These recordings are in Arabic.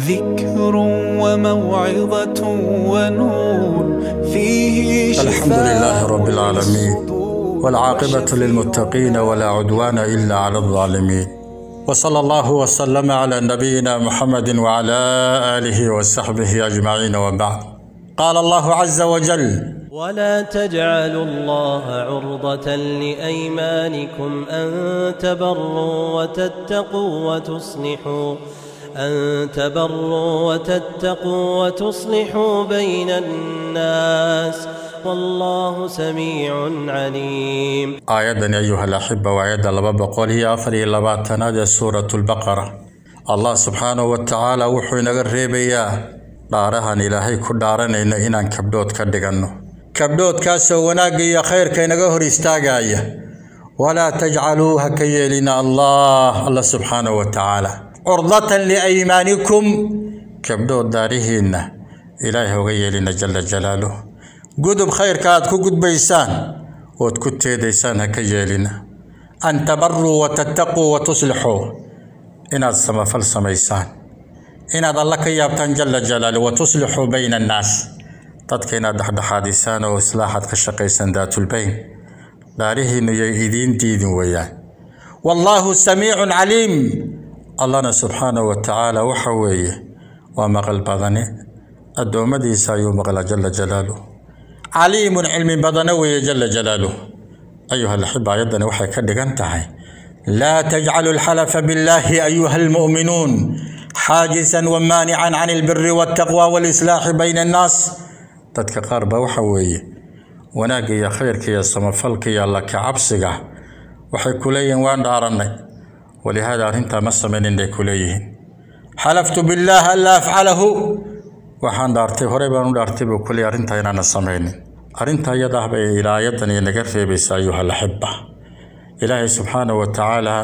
ذكر وموعظة ونور فيه شفاء الحمد لله رب العالمين والعاقبة للمتقين ولا عدوان إلا على الظالمين. وصلى الله وسلم على نبينا محمد وعلى آله وصحبه أجمعين وبعد. قال الله عز وجل ولا تجعلوا الله عرضة لأيمانكم أن تبروا وتتقوا وتصلحوا. أن تبروا وتتقوا وتصلحوا بين الناس والله سميع عليم. آيات أيها الأحبة وآيات الباب قول هي آخر إلى بعد سورة البقرة. الله سبحانه وتعالى وحينا قريبا يا دارهان إلهي كدارنا إن إنا كبدوت كدغنو كبدوت كاسو وناقيا خير كي نقهر استاقايا. ولا تجعلوها كي لنا الله الله سبحانه وتعالى. عرضة لأيمانكم. كم دو إلهي إله وغيلنا جل جلاله. قد بخير كاد كود بيسان. وتكود تيديسان هكيلنا أن تبروا وتتقوا وتصلحوا. إن السما فلسما إيسان إن هذا الله كيابتان جل جلاله وتصلحوا بين الناس. تدكينا دح حادثان حديثان وإصلاحات ذات البين. داريهن يهدين دين ويا والله سميع عليم. Allana subxaanahu wa tacaala waxa weeye waa maqal badane addoommadiisa ayuu maqla jala jalaaluh caliimun cilmi badane weeye jala jalaaluh ayuha alaxiba ayaddani waxay ka dhigan tahay laa tajcalu alxalafa billaahi ayuha almu'minuun xaajisan wamaanican can albiri waltaqwa walislaaxi bayna annaas dadka qaar baa waxa weeye wanaagga iyo khayrka iyo samafalka iyo alla kacabsiga waxay ku leeyihiin waan dhaarannay ولهذا أنت مصمم إن لك ليه حلفت بالله ألا أفعله. وحان دارتي هربا ودارتي بكل أنت أنا نصمين أنت يده إلى يدني نجر في بس أيها الأحبة. إله سبحانه وتعالى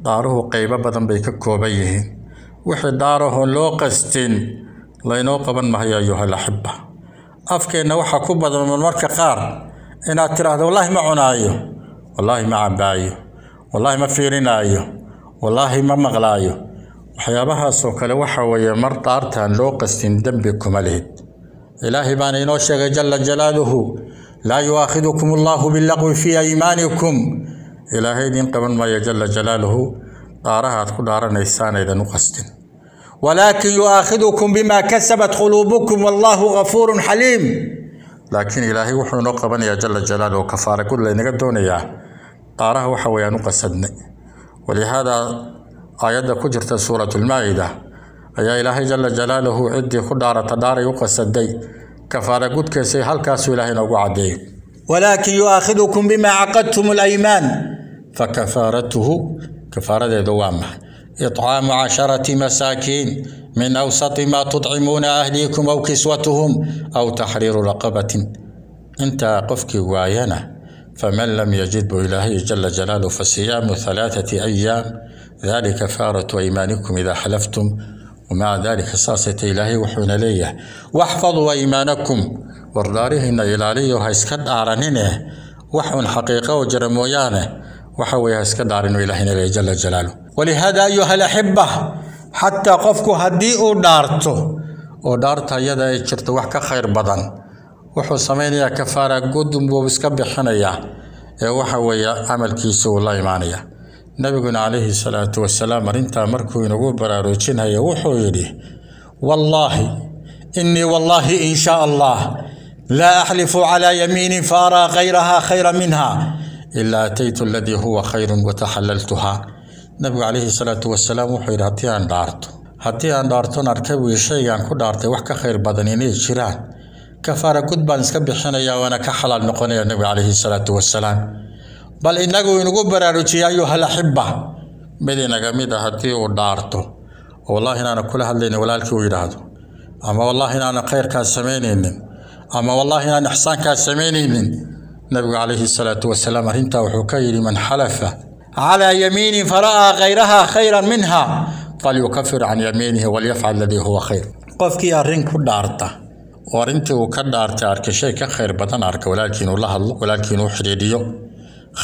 داره قيبة بدن بيك كوبيه. وحي داره لو قست لينوقبا ما هي أيها الأحبة. أفك إن وحا كوبا من مركة قار. إن أتراه والله ما عنايه والله ما عبايه والله ما فيرنايه wallaahi ma maqlaayo waxyaabahaasoo kale waxa weeye mar dhaartaan loo qastin dembi kuma lihid ilaahay baana inoo sheegay jala jalaaluhu laa yu'aakhidukum allahu bilaqwi fii aymaanikum ilaahay idiin qaban maayo jala jalaaluhu dhaaraha aad ku dhaaranaysaan aydan u qastin walaakin yu'aakhidukum bima kasabat quluubukum wallahu gafuurun xaliim laakiin ilaahay wuxuu inoo qabanayaa jala jalaaluhu kafaara gud laynaga doonayaa dhaaraha waxa weeyaan u qasadnay ولهذا آيات كجرت سورة المائدة. يا إلهي جل جلاله عدي خدارة دار يقص الدي. كفارة قد كسي هل كاسو إله ولكن يؤاخذكم بما عقدتم الأيمان. فكفارته كفارة دوامة. إطعام عشرة مساكين من أوسط ما تطعمون أهليكم أو كسوتهم أو تحرير رقبة. أنت قفك وآينا فمن لم يجد إلهي جل جلاله فصيام ثلاثة أيام ذلك كفارة أيمانكم إذا حلفتم ومع ذلك صاصة إلهي وحون ليه واحفظوا أيمانكم. وردارهن إلالي هايسكد أعرنينه وحون حقيقة وجرمويانه. وحوي هايسكد أعرنو إلهي جل جلاله. ولهذا أيها الأحبة حتى قفك هدي أو دارتو. يدا يجرت وحكا خير بدن. وحو سمينيا كفارة قدم بوبسكا بحنيا waxa weeye camalkiisu uu la imaanaya nabiguna calayhi salaatu wasalaam arrintaa markuu inagu baraarujinaya wuxuu yidhi wallaahi innii wallaahi in shaa allah laa axlifu calaa yamiinin faaraa khayrahaa khayra minha ilaa ataytu aladii huwa khayrun wataxalaltuha nabigu calayhi salaatu wasalaam wuxuu yidhi haddii aan dhaarto haddii aan dhaarton arka wii shaygaan ku dhaartay wax ka khayr badan inay jiraan kafaara gud baan iska bixinayaa waana ka xalaal noqonaya nabigu calayhi salaatu wasalaam bal inagu inugu baraarujiyay ayuha alaxiba mid inaga mid a haddii uu dhaarto oo wallaahi inaana kula hadlaynin walaalkii uu yidhaahdo ama wallaahi inaanan khayrkaas samaynaynin ama wallaahi inaan ixsaankaas samaynaynin nabigu calayhi salaatu wasalaam arrintaa wuxuu ka yidhi man xalafa calaa yamiinin fara'aa khayraha khayran minha falyukafir can yamiinihi walyafcal aladii huwa khayr qofkii arrin ku dhaarta oo arrintii uu ka dhaartay arka shay ka khayr badan arka walaalkii inuu la hadlo walaalkii inuu xidhiidhiyo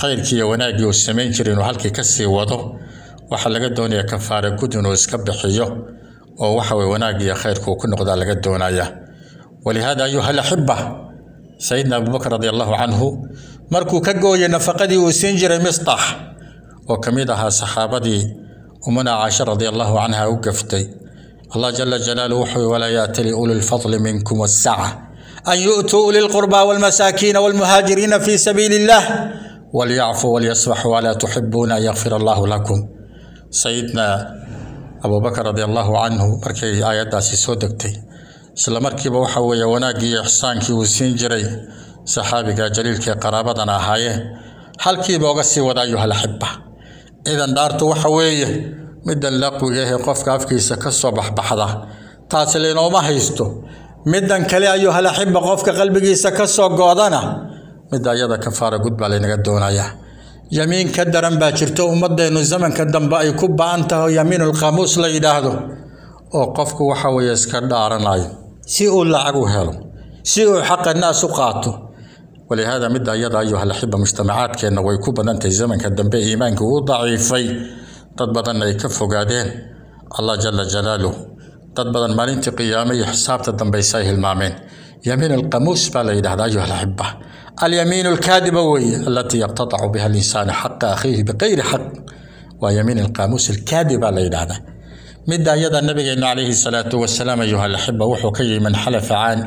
khayrkii iyo wanaaggii uu samayn jiray inuu halkii ka sii wado waxaa laga doonayaa kafaara gud inuu iska bixiyo oo waxa weye wanaag iyo khayrka uu ku noqdaa laga doonaya walihaada ayuha alaxiba sayidna abubakr radi allahu canhu markuu ka gooyay nafaqadii uu siin jiray mistax oo ka mid ahaa saxaabadii umuna caasha radi allahu canha u gaftay الله جل جلاله وحي ولا يأتي لأولي الفضل منكم والسعه أن يؤتوا أولي القربى والمساكين والمهاجرين في سبيل الله وليعفوا وليصفحوا ولا تحبون أن يغفر الله لكم. سيدنا أبو بكر رضي الله عنه بركي آيات داسي سو دغتي اسلام مركي بو إحسان كي وسين جري. صحابي كا جليل كي قرابة هايه هاي. booga sii wadaayo hal xibba إذا دارتو waxa middan laqwiga ahee qofka afkiisa ka soo baxbaxda taasi laynooma haysto middan kale ayuhalaxiba qofka qalbigiisa ka soo goodana midda ayada kafaara gud baa laynaga doonayaa yamiin ka daran baa jirto ummadeennu zamanka dambe ay ku ba-an tahay yamiinulqaamuus la yidhaahdo oo qofku waxa weeye iska dhaaranayo si uu lacag u helo si uu xaqa naas u qaato walihaada midda ayada ayuhalaxiba mujtamacaadkeenna way ku badantahay zamanka dambe iimaanka uu daciifay dad badanna ay ka fogaadeen allah jala jalaaluh dad badan maalintii qiyaame iyo xisaabta dambaysa ay hilmaameen yamiin alqamuus baa la yidhahda ayuhalaxiba alyamiin alkaadiba weeye alatii yaqtatacu biha alinsaanu xaqa akhiihi biqayri xaq waa yamiin alqaamuus alkaadib baa la yidhahdaa midda ayada nabigeenu calayhi salaatu wasalaam ayuha alaxiba wuxuu ka yihi man xalafa can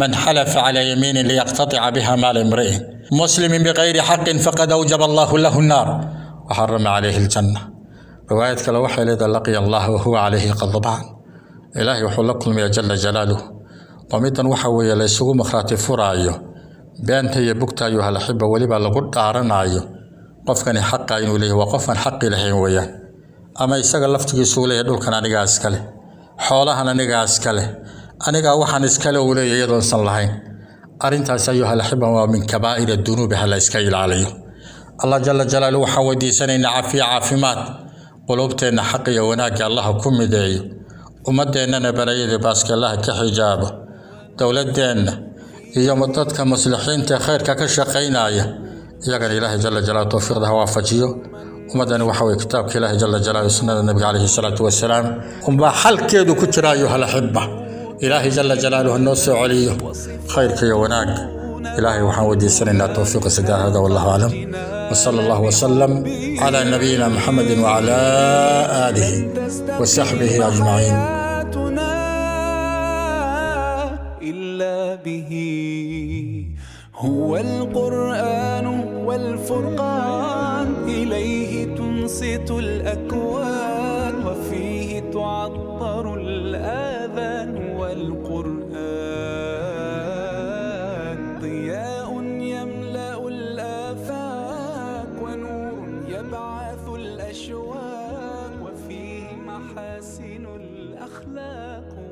man xalafa calaa yamiinin liyaqtatica biha maala imri'in muslimin bikayri xaqin faqad awjaba allahu lahu nnaar waxarama calayhi aljanna riwaayad kale waxay leedahay laqiya allah wahuwa calayhi qadbaan ilaahay wuxuu la kulmaya jala jalaaluh oo middan waxa weeye la isugu makhraati furaayo beenta iyo bugta ayuha alaxiba weliba lagu dhaaranaayo qofkani xaqa inuu leeyahy waa qofaan xaqi lahayn weeyaan ama isaga laftigiisuu leeyahy dhulkan anigaa iskale xoolahan anigaa iskale anigaa waxaan iskale uu leeyahy iyadoonsan lahayn arrintaas ayuha alaxiba waa min kabaa'iri dunuubi ha la iska ilaaliyo allah jala jalaaluhu waxaan weydiisanaynaa cafiya caafimaad quluubteenna xaq iyo wanaagga allaha ku mideeyo ummadeennana balayadii baaskeellaha ka xijaabo dowladeenna iyo dadka muslixiinta khayrka ka shaqaynaya iyagana ilaahay jala jalaalu towfiiqda ha waafajiyo ummaddani waxa weye kitaabka ilaahay jala jalaalu sunnada nabiga calayhi salaatu wasalaam unbaa xalkeedu ku jira ayuha alaxiba ilaahay jala jalaaluhu noo soo celiyo khayrka iyo wanaagga ilaahay waxaan weydiisanaynaa towfiiqa sadaa hada wallahu aclam وصلى الله وسلم على نبينا محمد وعلى آله وصحبه أجمعين. إلا به. هو القرآن والفرقان إليه تنصت الأكوان. محاسن الأخلاق.